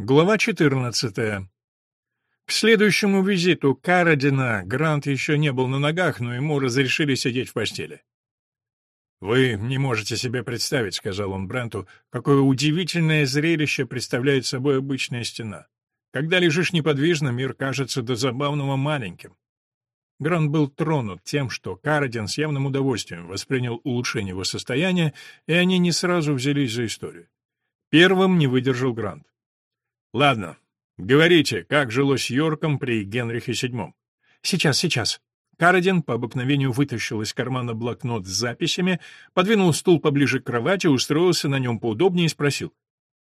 Глава 14. К следующему визиту Карадина Грант еще не был на ногах, но ему разрешили сидеть в постели. «Вы не можете себе представить», — сказал он Бренту, — «какое удивительное зрелище представляет собой обычная стена. Когда лежишь неподвижно, мир кажется до забавного маленьким». Грант был тронут тем, что Карадин с явным удовольствием воспринял улучшение его состояния, и они не сразу взялись за историю. Первым не выдержал Грант. Ладно, говорите, как жилось Йорком при Генрихе VII? Сейчас, сейчас. Карадин по обыкновению вытащил из кармана блокнот с записями, подвинул стул поближе к кровати, устроился на нем поудобнее и спросил.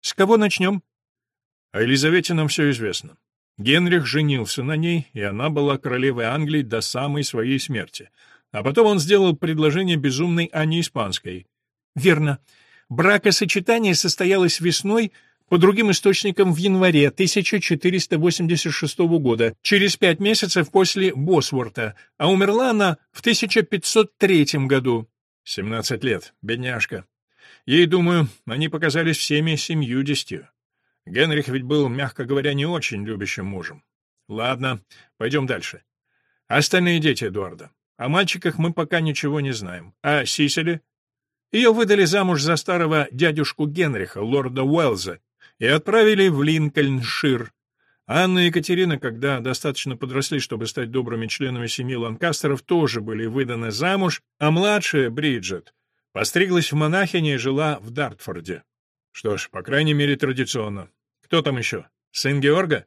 «С кого начнем?» О Елизавете нам все известно. Генрих женился на ней, и она была королевой Англии до самой своей смерти. А потом он сделал предложение безумной Анне Испанской. «Верно. Бракосочетание состоялось весной по другим источникам, в январе 1486 года, через пять месяцев после Босворта, а умерла она в 1503 году. 17 лет, бедняжка. Ей, думаю, они показались всеми семьюдесятью. Генрих ведь был, мягко говоря, не очень любящим мужем. Ладно, пойдем дальше. Остальные дети Эдуарда. О мальчиках мы пока ничего не знаем. А Сиселе? Ее выдали замуж за старого дядюшку Генриха, лорда Уэлза, и отправили в Линкольншир. Анна и Екатерина, когда достаточно подросли, чтобы стать добрыми членами семьи Ланкастеров, тоже были выданы замуж, а младшая, Бриджит, постриглась в монахине и жила в Дартфорде. Что ж, по крайней мере, традиционно. Кто там еще? Сын Георга?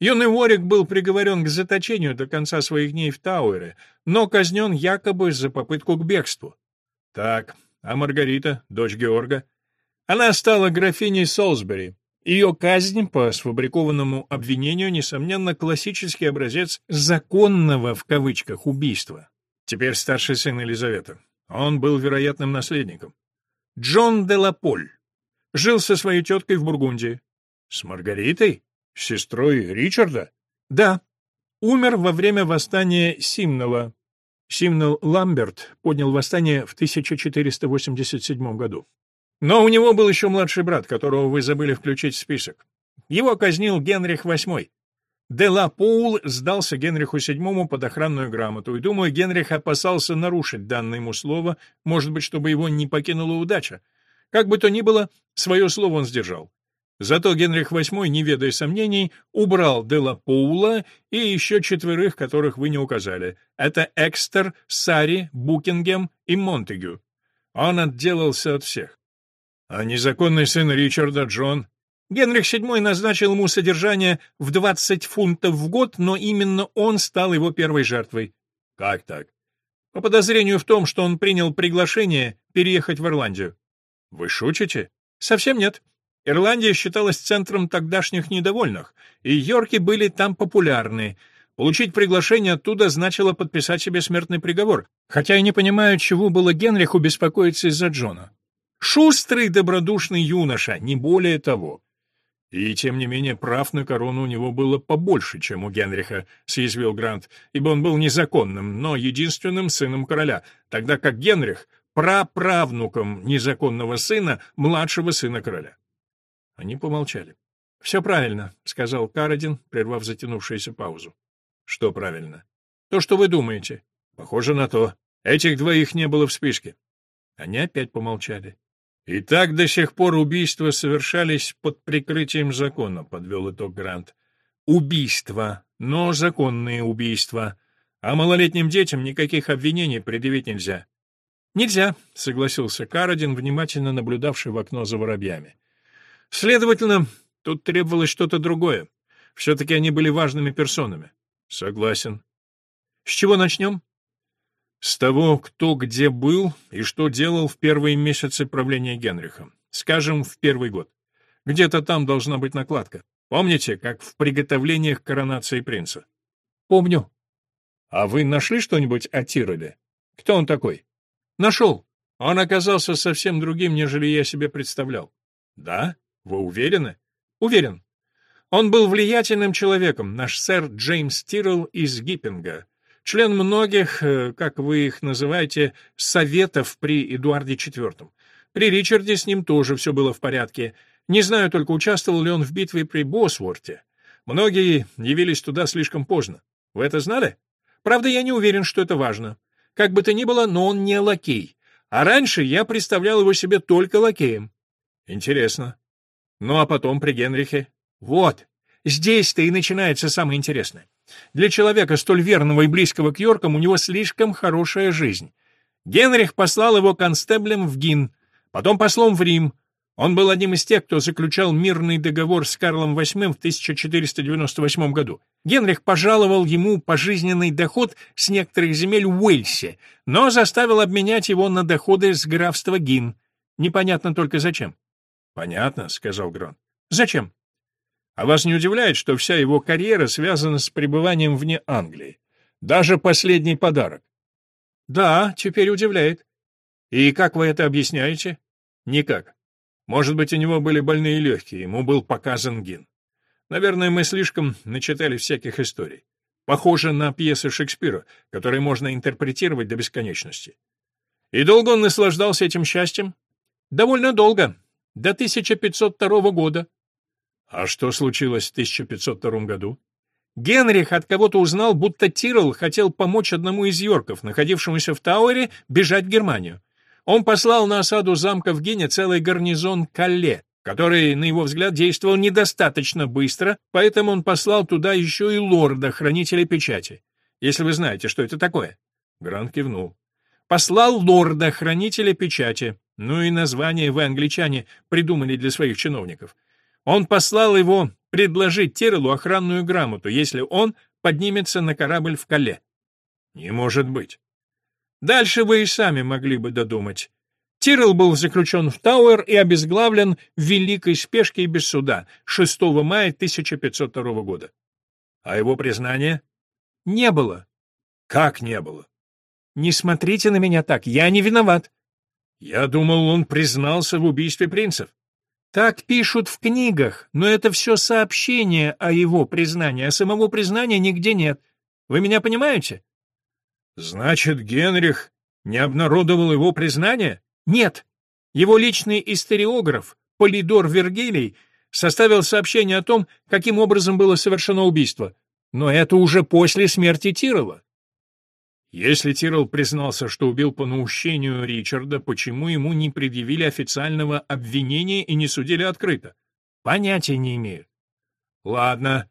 Юный Ворик был приговорен к заточению до конца своих дней в Тауэре, но казнен якобы за попытку к бегству. Так, а Маргарита, дочь Георга? Она стала графиней Солсбери. Ее казнь по сфабрикованному обвинению, несомненно, классический образец «законного» в кавычках убийства. Теперь старший сын Елизаветы. Он был вероятным наследником. Джон де Лаполь. Жил со своей теткой в Бургундии. С Маргаритой? Сестрой Ричарда? Да. Умер во время восстания Симнела. Симнел Ламберт поднял восстание в 1487 году. Но у него был еще младший брат, которого вы забыли включить в список. Его казнил Генрих VIII. Де Ла Поул сдался Генриху VII под охранную грамоту, и, думаю, Генрих опасался нарушить данное ему слово, может быть, чтобы его не покинула удача. Как бы то ни было, свое слово он сдержал. Зато Генрих VIII, не ведая сомнений, убрал Де Ла Поула и еще четверых, которых вы не указали. Это Экстер, Сари, Букингем и Монтегю. Он отделался от всех. А незаконный сын Ричарда, Джон? Генрих VII назначил ему содержание в 20 фунтов в год, но именно он стал его первой жертвой. Как так? По подозрению в том, что он принял приглашение переехать в Ирландию. Вы шутите? Совсем нет. Ирландия считалась центром тогдашних недовольных, и Йорки были там популярны. Получить приглашение оттуда значило подписать себе смертный приговор, хотя я не понимаю, чего было Генриху беспокоиться из-за Джона. Шустрый, добродушный юноша, не более того. И, тем не менее, прав на корону у него было побольше, чем у Генриха, — съязвил Грант, ибо он был незаконным, но единственным сыном короля, тогда как Генрих — праправнуком незаконного сына, младшего сына короля. Они помолчали. — Все правильно, — сказал Карадин, прервав затянувшуюся паузу. — Что правильно? — То, что вы думаете. — Похоже на то. Этих двоих не было в списке. Они опять помолчали. И так до сих пор убийства совершались под прикрытием закона, подвел итог Грант. Убийства, но законные убийства. А малолетним детям никаких обвинений предъявить нельзя. Нельзя, согласился Карадин, внимательно наблюдавший в окно за воробьями. Следовательно, тут требовалось что-то другое. Все-таки они были важными персонами. Согласен. С чего начнем? С того, кто где был и что делал в первые месяцы правления Генриха. Скажем, в первый год. Где-то там должна быть накладка. Помните, как в приготовлениях коронации принца? Помню. А вы нашли что-нибудь о Тироле? Кто он такой? Нашел. Он оказался совсем другим, нежели я себе представлял. Да? Вы уверены? Уверен. Он был влиятельным человеком, наш сэр Джеймс Тирл из Гиппинга член многих, э, как вы их называете, советов при Эдуарде IV. При Ричарде с ним тоже все было в порядке. Не знаю только, участвовал ли он в битве при Босворте. Многие явились туда слишком поздно. Вы это знали? Правда, я не уверен, что это важно. Как бы то ни было, но он не лакей. А раньше я представлял его себе только лакеем. Интересно. Ну а потом при Генрихе? Вот. Здесь-то и начинается самое интересное. Для человека, столь верного и близкого к Йоркам, у него слишком хорошая жизнь. Генрих послал его констеблем в Гин, потом послом в Рим, он был одним из тех, кто заключал мирный договор с Карлом VIII в 1498 году. Генрих пожаловал ему пожизненный доход с некоторых земель в Уэльсе, но заставил обменять его на доходы с графства Гин. Непонятно только зачем. «Понятно», — сказал Грон. «Зачем?» «А вас не удивляет, что вся его карьера связана с пребыванием вне Англии? Даже последний подарок?» «Да, теперь удивляет». «И как вы это объясняете?» «Никак. Может быть, у него были больные легкие, ему был показан гин. Наверное, мы слишком начитали всяких историй. Похоже на пьесы Шекспира, которые можно интерпретировать до бесконечности. И долго он наслаждался этим счастьем? Довольно долго. До 1502 года. А что случилось в 1502 году? Генрих от кого-то узнал, будто Тирл хотел помочь одному из Йорков, находившемуся в Тауэре, бежать в Германию. Он послал на осаду замка в Гене целый гарнизон Калле, который, на его взгляд, действовал недостаточно быстро, поэтому он послал туда еще и лорда, хранителя печати. Если вы знаете, что это такое. Грант кивнул. Послал лорда, хранителя печати. Ну и название вы, англичане, придумали для своих чиновников. Он послал его предложить Терлу охранную грамоту, если он поднимется на корабль в Кале. Не может быть. Дальше вы и сами могли бы додумать. Тирл был заключен в Тауэр и обезглавлен в великой спешке и без суда 6 мая 1502 года. А его признание? Не было. Как не было? Не смотрите на меня так, я не виноват. Я думал, он признался в убийстве принцев. Так пишут в книгах, но это все сообщение о его признании, а самого признания нигде нет. Вы меня понимаете? Значит, Генрих не обнародовал его признание? Нет. Его личный историограф, Полидор Вергилий, составил сообщение о том, каким образом было совершено убийство. Но это уже после смерти Тирова. Если Тирл признался, что убил по наущению Ричарда, почему ему не предъявили официального обвинения и не судили открыто? Понятия не имею. Ладно.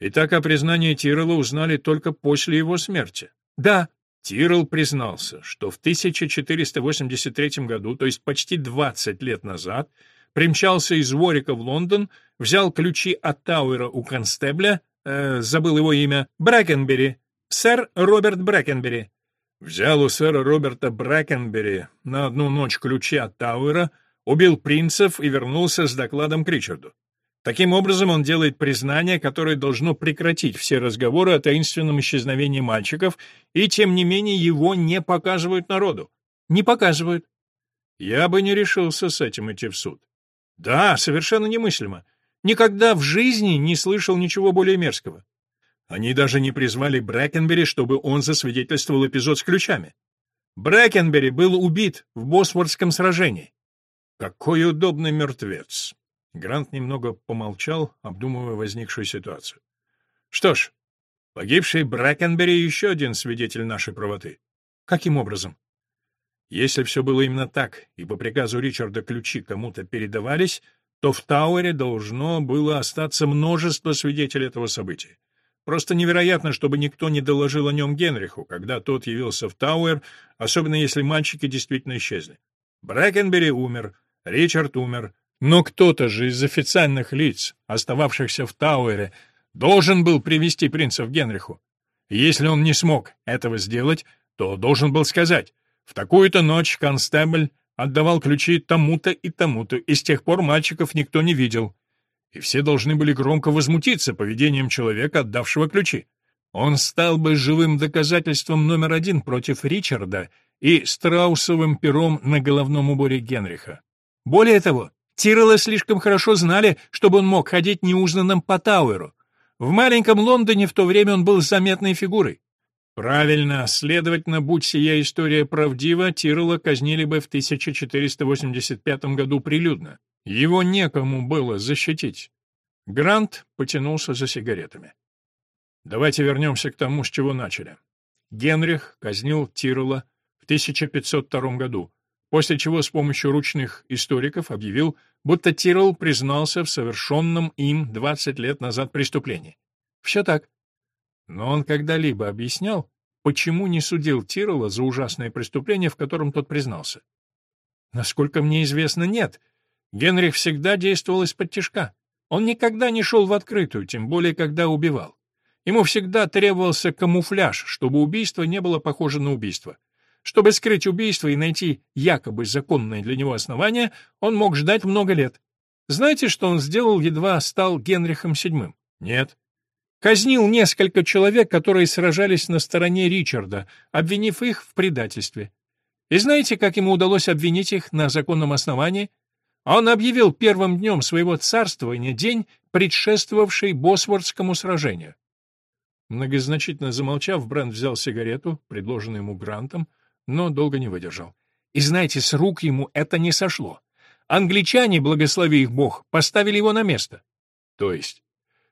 Итак, о признании Тирла узнали только после его смерти. Да, Тирл признался, что в 1483 году, то есть почти 20 лет назад, примчался из Ворика в Лондон, взял ключи от Тауэра у констебля, э, забыл его имя, Брэкенбери, сэр Роберт Брэкенбери. Взял у сэра Роберта Брэкенбери на одну ночь ключи от Тауэра, убил принцев и вернулся с докладом к Ричарду. Таким образом, он делает признание, которое должно прекратить все разговоры о таинственном исчезновении мальчиков, и, тем не менее, его не показывают народу. Не показывают. Я бы не решился с этим идти в суд. Да, совершенно немыслимо. Никогда в жизни не слышал ничего более мерзкого. Они даже не призвали Брэкенбери, чтобы он засвидетельствовал эпизод с ключами. Брэкенбери был убит в Босфордском сражении. Какой удобный мертвец. Грант немного помолчал, обдумывая возникшую ситуацию. «Что ж, погибший Брэкенбери еще один свидетель нашей правоты. Каким образом?» Если все было именно так, и по приказу Ричарда ключи кому-то передавались, то в Тауэре должно было остаться множество свидетелей этого события. Просто невероятно, чтобы никто не доложил о нем Генриху, когда тот явился в Тауэр, особенно если мальчики действительно исчезли. Брэкенбери умер, Ричард умер, но кто-то же из официальных лиц, остававшихся в Тауэре, должен был привести принца в Генриху. если он не смог этого сделать, то должен был сказать, в такую-то ночь констебль отдавал ключи тому-то и тому-то, и с тех пор мальчиков никто не видел. И все должны были громко возмутиться поведением человека, отдавшего ключи. Он стал бы живым доказательством номер один против Ричарда и страусовым пером на головном уборе Генриха. Более того, Тирелла слишком хорошо знали, чтобы он мог ходить неузнанным по Тауэру. В маленьком Лондоне в то время он был заметной фигурой. Правильно, следовательно, будь сия история правдива, Тирелла казнили бы в 1485 году прилюдно. Его некому было защитить. Грант потянулся за сигаретами. Давайте вернемся к тому, с чего начали. Генрих казнил Тирола в 1502 году, после чего с помощью ручных историков объявил, будто Тирол признался в совершенном им 20 лет назад преступлении. Все так. Но он когда-либо объяснял, почему не судил Тирола за ужасное преступление, в котором тот признался? Насколько мне известно, нет. Генрих всегда действовал из-под тишка. Он никогда не шел в открытую, тем более когда убивал. Ему всегда требовался камуфляж, чтобы убийство не было похоже на убийство. Чтобы скрыть убийство и найти якобы законное для него основание, он мог ждать много лет. Знаете, что он сделал, едва стал Генрихом VII? Нет. Казнил несколько человек, которые сражались на стороне Ричарда, обвинив их в предательстве. И знаете, как ему удалось обвинить их на законном основании? Он объявил первым днем своего царствования день, предшествовавший Босвордскому сражению. Многозначительно замолчав, Брент взял сигарету, предложенную ему Грантом, но долго не выдержал. И знаете, с рук ему это не сошло. Англичане, благослови их Бог, поставили его на место. То есть?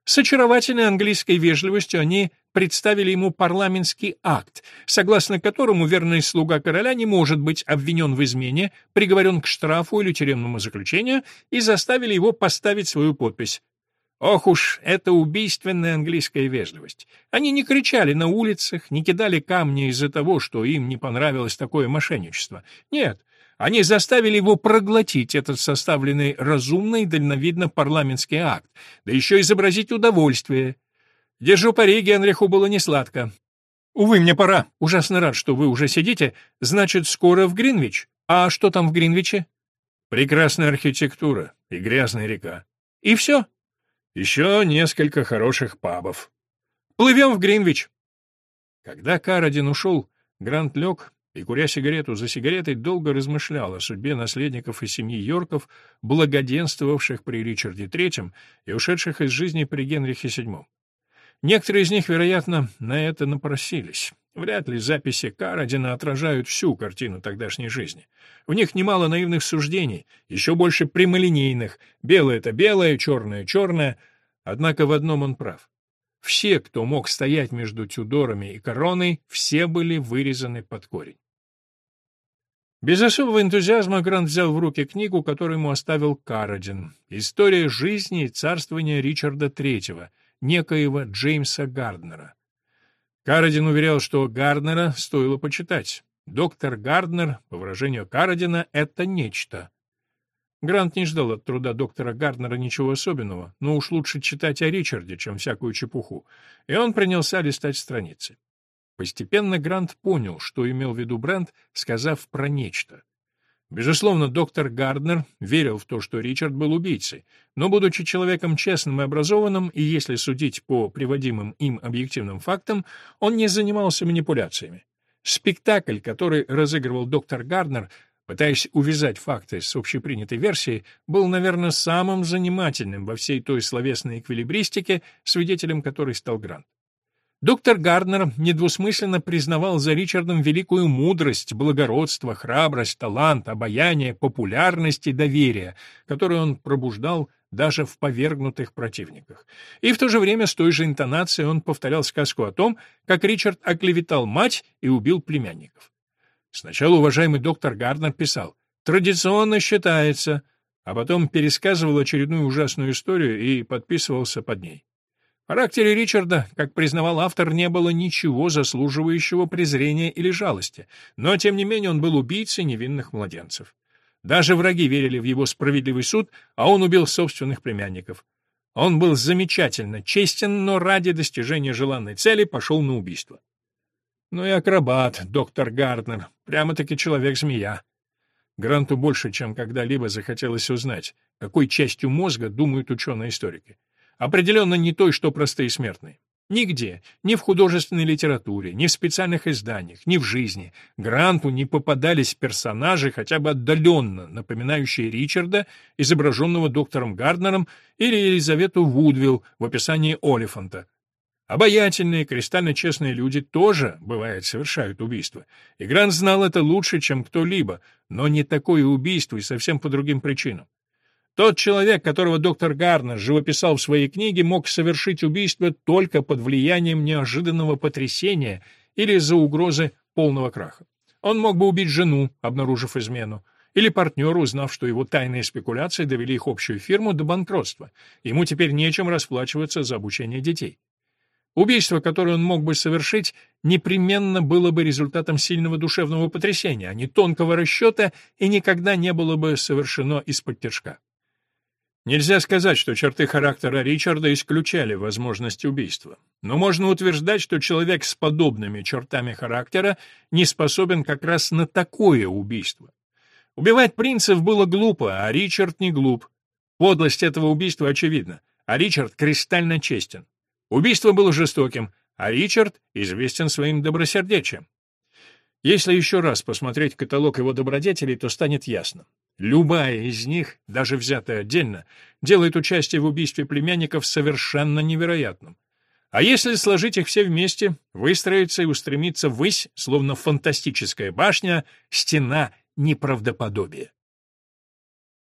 С очаровательной английской вежливостью они представили ему парламентский акт, согласно которому верный слуга короля не может быть обвинен в измене, приговорен к штрафу или тюремному заключению, и заставили его поставить свою подпись. Ох уж эта убийственная английская вежливость. Они не кричали на улицах, не кидали камни из-за того, что им не понравилось такое мошенничество. Нет, они заставили его проглотить этот составленный разумно и дальновидно парламентский акт, да еще изобразить удовольствие. Держу пари, Генриху было несладко. Увы, мне пора. Ужасно рад, что вы уже сидите. Значит, скоро в Гринвич. А что там в Гринвиче? Прекрасная архитектура и грязная река. И все? Еще несколько хороших пабов. Плывем в Гринвич. Когда Карадин ушел, Грант лег и, куря сигарету за сигаретой, долго размышлял о судьбе наследников и семьи Йорков, благоденствовавших при Ричарде III и ушедших из жизни при Генрихе VII. Некоторые из них, вероятно, на это напросились. Вряд ли записи Карадина отражают всю картину тогдашней жизни. В них немало наивных суждений, еще больше прямолинейных. Белое — это белое, черное — черное. Однако в одном он прав. Все, кто мог стоять между Тюдорами и Короной, все были вырезаны под корень. Без особого энтузиазма Грант взял в руки книгу, которую ему оставил Карадин. «История жизни и царствования Ричарда III», некоего Джеймса Гарднера. Карадин уверял, что Гарднера стоило почитать. Доктор Гарднер, по выражению Карадина, это нечто. Грант не ждал от труда доктора Гарднера ничего особенного, но уж лучше читать о Ричарде, чем всякую чепуху, и он принялся листать страницы. Постепенно Грант понял, что имел в виду Брент, сказав про нечто. Безусловно, доктор Гарднер верил в то, что Ричард был убийцей, но, будучи человеком честным и образованным, и если судить по приводимым им объективным фактам, он не занимался манипуляциями. Спектакль, который разыгрывал доктор Гарднер, пытаясь увязать факты с общепринятой версией, был, наверное, самым занимательным во всей той словесной эквилибристике, свидетелем которой стал Грант. Доктор Гарднер недвусмысленно признавал за Ричардом великую мудрость, благородство, храбрость, талант, обаяние, популярность и доверие, которые он пробуждал даже в повергнутых противниках. И в то же время с той же интонацией он повторял сказку о том, как Ричард оклеветал мать и убил племянников. Сначала уважаемый доктор Гарднер писал «Традиционно считается», а потом пересказывал очередную ужасную историю и подписывался под ней. В характере Ричарда, как признавал автор, не было ничего заслуживающего презрения или жалости, но, тем не менее, он был убийцей невинных младенцев. Даже враги верили в его справедливый суд, а он убил собственных племянников. Он был замечательно честен, но ради достижения желанной цели пошел на убийство. Ну и акробат, доктор Гарднер, прямо-таки человек-змея. Гранту больше, чем когда-либо захотелось узнать, какой частью мозга думают ученые-историки. Определенно не той, что простые смертные. Нигде, ни в художественной литературе, ни в специальных изданиях, ни в жизни Гранту не попадались персонажи, хотя бы отдаленно напоминающие Ричарда, изображенного доктором Гарднером, или Елизавету Вудвилл в описании Олифанта. Обаятельные, кристально честные люди тоже, бывает, совершают убийство. И Грант знал это лучше, чем кто-либо, но не такое убийство и совсем по другим причинам. Тот человек, которого доктор Гарнер живописал в своей книге, мог совершить убийство только под влиянием неожиданного потрясения или из-за угрозы полного краха. Он мог бы убить жену, обнаружив измену, или партнера, узнав, что его тайные спекуляции довели их общую фирму до банкротства. Ему теперь нечем расплачиваться за обучение детей. Убийство, которое он мог бы совершить, непременно было бы результатом сильного душевного потрясения, а не тонкого расчета, и никогда не было бы совершено из-под тяжка. Нельзя сказать, что черты характера Ричарда исключали возможность убийства. Но можно утверждать, что человек с подобными чертами характера не способен как раз на такое убийство. Убивать принцев было глупо, а Ричард не глуп. Подлость этого убийства очевидна, а Ричард кристально честен. Убийство было жестоким, а Ричард известен своим добросердечием. Если еще раз посмотреть каталог его добродетелей, то станет ясно. Любая из них, даже взятая отдельно, делает участие в убийстве племянников совершенно невероятным. А если сложить их все вместе, выстроиться и устремиться ввысь, словно фантастическая башня, стена неправдоподобия.